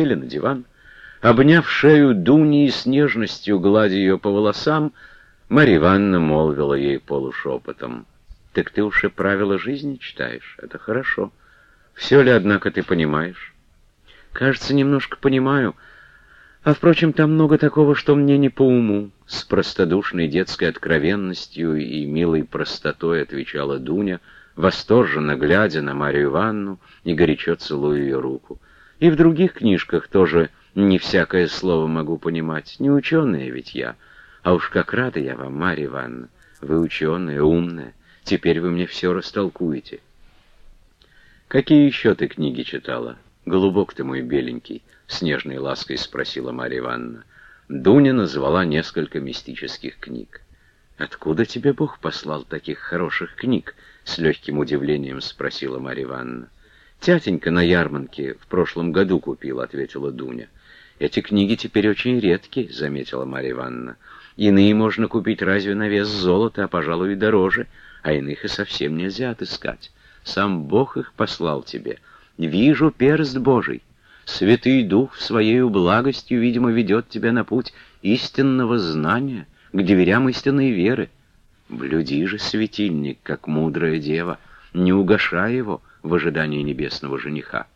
сели на диван. Обняв шею Дуни и с нежностью гладя ее по волосам, Марья Ивановна молвила ей полушепотом. «Так ты уж и правила жизни читаешь. Это хорошо. Все ли, однако, ты понимаешь?» «Кажется, немножко понимаю. А, впрочем, там много такого, что мне не по уму». С простодушной детской откровенностью и милой простотой отвечала Дуня, восторженно глядя на Марию Ивановну и горячо целуя ее руку. «И в других книжках тоже не всякое слово могу понимать. Не ученая ведь я». А уж как рада я вам, Марья Ивановна. Вы ученая, умная. Теперь вы мне все растолкуете. Какие еще ты книги читала? Голубок ты мой беленький, с нежной лаской спросила Марья Ивановна. Дуня назвала несколько мистических книг. «Откуда тебе Бог послал таких хороших книг?» — с легким удивлением спросила Марья Ивановна. «Тятенька на ярмарке в прошлом году купил», — ответила Дуня. «Эти книги теперь очень редкие», — заметила Марья Ивановна. Иные можно купить разве на вес золота, а, пожалуй, и дороже, а иных и совсем нельзя отыскать. Сам Бог их послал тебе. Вижу перст Божий. Святый Дух своей благостью, видимо, ведет тебя на путь истинного знания, к дверям истинной веры. Блюди же светильник, как мудрая дева, не угошай его в ожидании небесного жениха.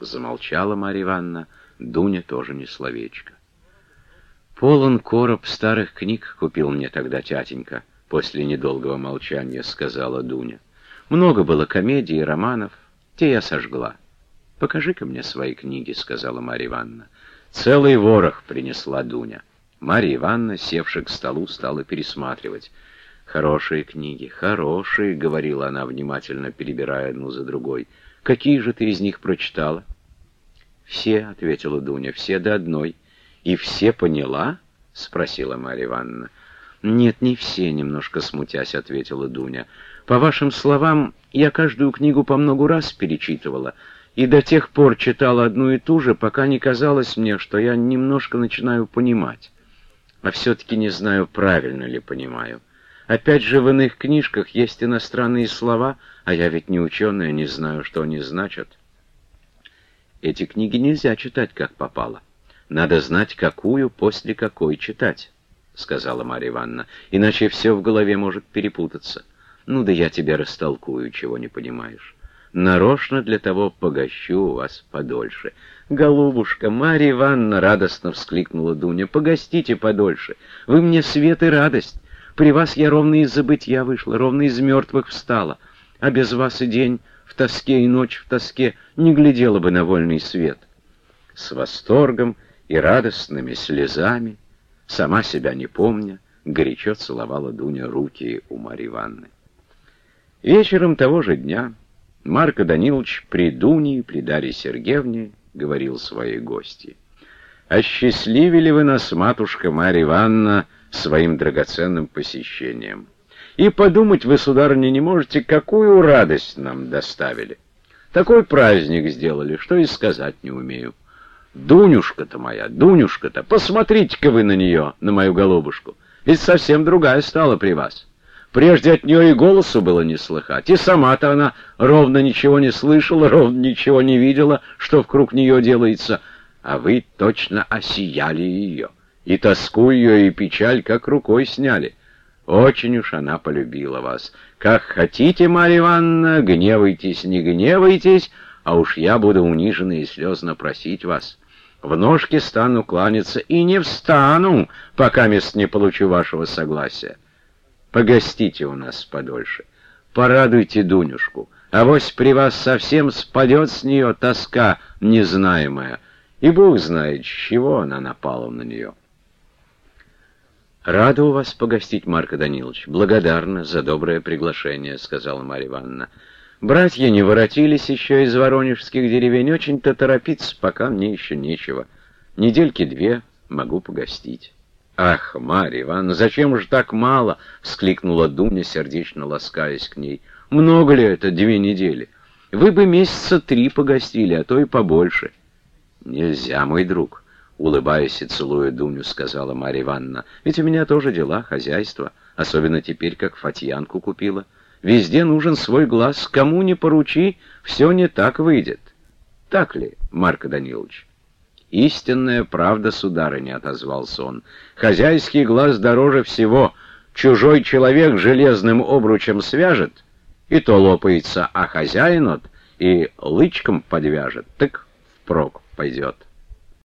Замолчала Марья Ивановна, Дуня тоже не словечко. «Полон короб старых книг купил мне тогда тятенька», — после недолгого молчания сказала Дуня. «Много было комедий и романов, те я сожгла». «Покажи-ка мне свои книги», — сказала Марья Ивановна. Целый ворох принесла Дуня. Марья Ивановна, севши к столу, стала пересматривать. «Хорошие книги, хорошие», — говорила она, внимательно перебирая одну за другой. «Какие же ты из них прочитала?» «Все», — ответила Дуня, — «все до одной». «И все поняла?» — спросила Марья Ивановна. «Нет, не все», — немножко смутясь ответила Дуня. «По вашим словам, я каждую книгу по многу раз перечитывала, и до тех пор читала одну и ту же, пока не казалось мне, что я немножко начинаю понимать. А все-таки не знаю, правильно ли понимаю. Опять же, в иных книжках есть иностранные слова, а я ведь не ученая, не знаю, что они значат. Эти книги нельзя читать, как попало». Надо знать, какую после какой читать, — сказала Марья Ивановна, — иначе все в голове может перепутаться. Ну да я тебе растолкую, чего не понимаешь. Нарочно для того погощу вас подольше. «Голубушка, Марья Ивановна!» — радостно вскликнула Дуня. «Погостите подольше. Вы мне свет и радость. При вас я ровно из забытья вышла, ровно из мертвых встала. А без вас и день в тоске, и ночь в тоске не глядела бы на вольный свет». С восторгом и радостными слезами, сама себя не помня, горячо целовала Дуня руки у Марьи Ивановны. Вечером того же дня Марко Данилович при Дуне и при Дарье Сергеевне говорил своей гости. «Осчастливили вы нас, матушка Марья Ивановна, своим драгоценным посещением. И подумать вы, сударыня, не можете, какую радость нам доставили. Такой праздник сделали, что и сказать не умею». Дунюшка-то моя, Дунюшка-то, посмотрите-ка вы на нее, на мою голубушку. Ведь совсем другая стала при вас. Прежде от нее и голосу было не слыхать, и сама-то она ровно ничего не слышала, ровно ничего не видела, что вокруг нее делается, а вы точно осияли ее, и тоску ее, и печаль как рукой сняли. Очень уж она полюбила вас. Как хотите, Марья Ивановна, гневайтесь, не гневайтесь, а уж я буду униженно и слезно просить вас». В ножки стану кланяться и не встану, пока мест не получу вашего согласия. Погостите у нас подольше, порадуйте Дунюшку, а вось при вас совсем спадет с нее тоска незнаемая, и Бог знает, с чего она напала на нее. «Рада у вас погостить, Марко Данилович. Благодарна за доброе приглашение», — сказала Марья Ивановна. Братья не воротились еще из воронежских деревень, очень-то торопиться, пока мне еще нечего. Недельки две могу погостить. «Ах, Марья Ивановна, зачем же так мало?» — вскликнула Дуня, сердечно ласкаясь к ней. «Много ли это две недели? Вы бы месяца три погостили, а то и побольше». «Нельзя, мой друг», — Улыбаясь и целуя Дуню, сказала Марья Ивановна, «Ведь у меня тоже дела, хозяйство, особенно теперь, как Фатьянку купила. Везде нужен свой глаз, кому не поручи, все не так выйдет». «Так ли, Марко Данилович?» «Истинная правда, сударыня», — отозвался он, — «хозяйский глаз дороже всего. Чужой человек железным обручем свяжет, и то лопается, а хозяин от и лычком подвяжет, так впрок пойдет».